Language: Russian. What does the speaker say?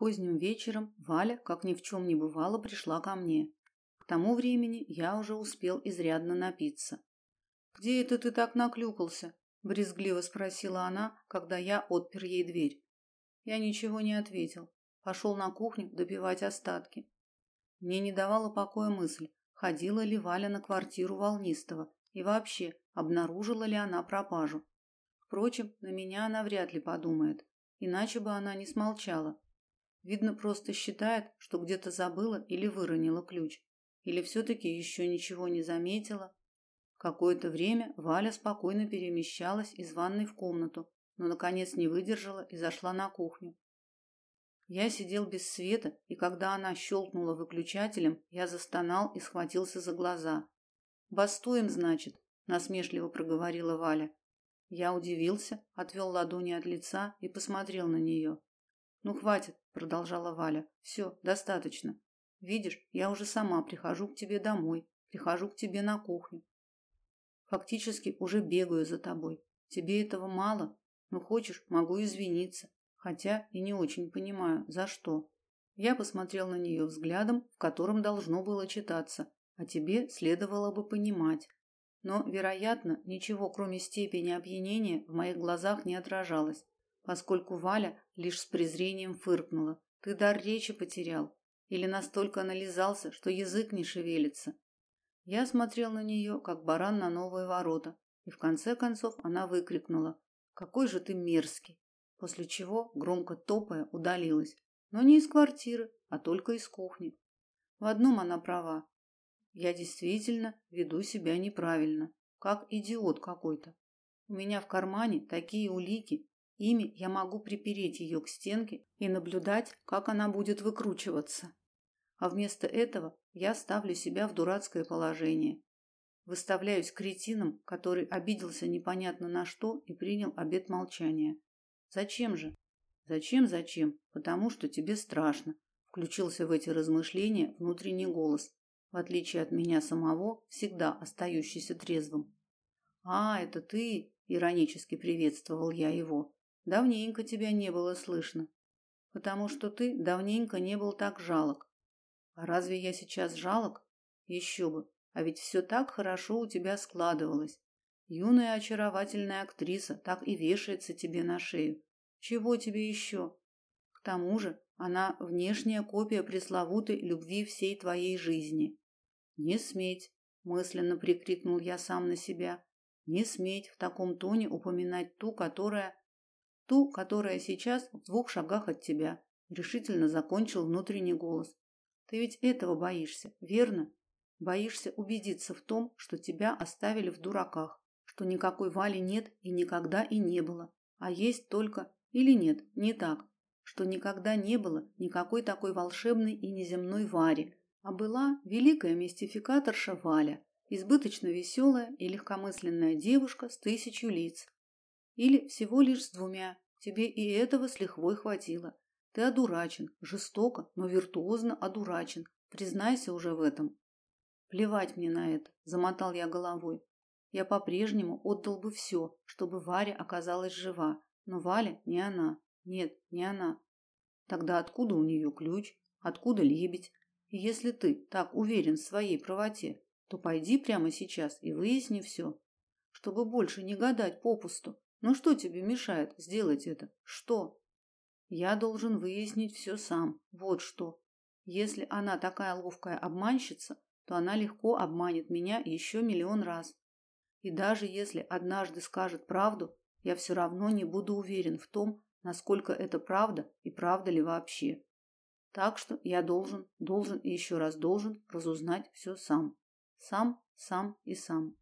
Поздним вечером Валя, как ни в чем не бывало, пришла ко мне. К тому времени я уже успел изрядно напиться. «Где это ты так наклюкался?» – брезгливо спросила она, когда я отпер ей дверь. Я ничего не ответил. Пошел на кухню допивать остатки. Мне не давала покоя мысль, ходила ли Валя на квартиру Волнистого и вообще, обнаружила ли она пропажу. Впрочем, на меня она вряд ли подумает, иначе бы она не смолчала. Видно, просто считает, что где-то забыла или выронила ключ, или все таки еще ничего не заметила. Какое-то время Валя спокойно перемещалась из ванной в комнату, но наконец не выдержала и зашла на кухню. Я сидел без света, и когда она щелкнула выключателем, я застонал и схватился за глаза. "Бастуем, значит", насмешливо проговорила Валя. Я удивился, отвел ладони от лица и посмотрел на нее. "Ну хватит", продолжала Валя. "Все, достаточно. Видишь, я уже сама прихожу к тебе домой, прихожу к тебе на кухню. Фактически уже бегаю за тобой. Тебе этого мало? Ну хочешь, могу извиниться хотя и не очень понимаю, за что. Я посмотрел на нее взглядом, в котором должно было читаться, а тебе следовало бы понимать. Но, вероятно, ничего, кроме степени опьянения, в моих глазах не отражалось, поскольку Валя лишь с презрением фыркнула. Ты дар речи потерял или настолько нализался, что язык не шевелится. Я смотрел на нее, как баран на новые ворота, и в конце концов она выкрикнула: "Какой же ты мерзкий!" после чего, громко топая, удалилась, но не из квартиры, а только из кухни. В одном она права. Я действительно веду себя неправильно, как идиот какой-то. У меня в кармане такие улики, ими я могу припереть ее к стенке и наблюдать, как она будет выкручиваться. А вместо этого я ставлю себя в дурацкое положение. Выставляюсь кретином, который обиделся непонятно на что и принял обет молчания. Зачем же? Зачем, зачем? Потому что тебе страшно. Включился в эти размышления внутренний голос, в отличие от меня самого, всегда остающийся трезвым. А, это ты, иронически приветствовал я его. Давненько тебя не было слышно. Потому что ты давненько не был так жалок. А разве я сейчас жалок? Еще бы. А ведь все так хорошо у тебя складывалось. Юная очаровательная актриса так и вешается тебе на шею. Чего тебе еще? К тому же, она внешняя копия пресловутой любви всей твоей жизни. Не сметь, мысленно прикрикнул я сам на себя. Не сметь в таком тоне упоминать ту, которая ту, которая сейчас в двух шагах от тебя, решительно закончил внутренний голос. Ты ведь этого боишься, верно? Боишься убедиться в том, что тебя оставили в дураках что никакой Вали нет и никогда и не было, а есть только или нет, не так, что никогда не было никакой такой волшебной и неземной Вари, а была великая мистификаторша Валя, избыточно веселая и легкомысленная девушка с тысячью лиц. Или всего лишь с двумя. Тебе и этого с лихвой хватило. Ты одурачен, жестоко, но виртуозно одурачен. Признайся уже в этом. Плевать мне на это, замотал я головой. Я по-прежнему отдал бы все, чтобы Варя оказалась жива, но Валя не она. Нет, не она. Тогда откуда у нее ключ? Откуда лебедь? И если ты так уверен в своей правоте, то пойди прямо сейчас и выясни все, чтобы больше не гадать попусту. Ну что тебе мешает сделать это? Что? Я должен выяснить все сам. Вот что. Если она такая ловкая обманщица, то она легко обманет меня еще миллион раз. И даже если однажды скажет правду, я все равно не буду уверен в том, насколько это правда и правда ли вообще. Так что я должен, должен и еще раз должен разузнать все сам. Сам, сам и сам.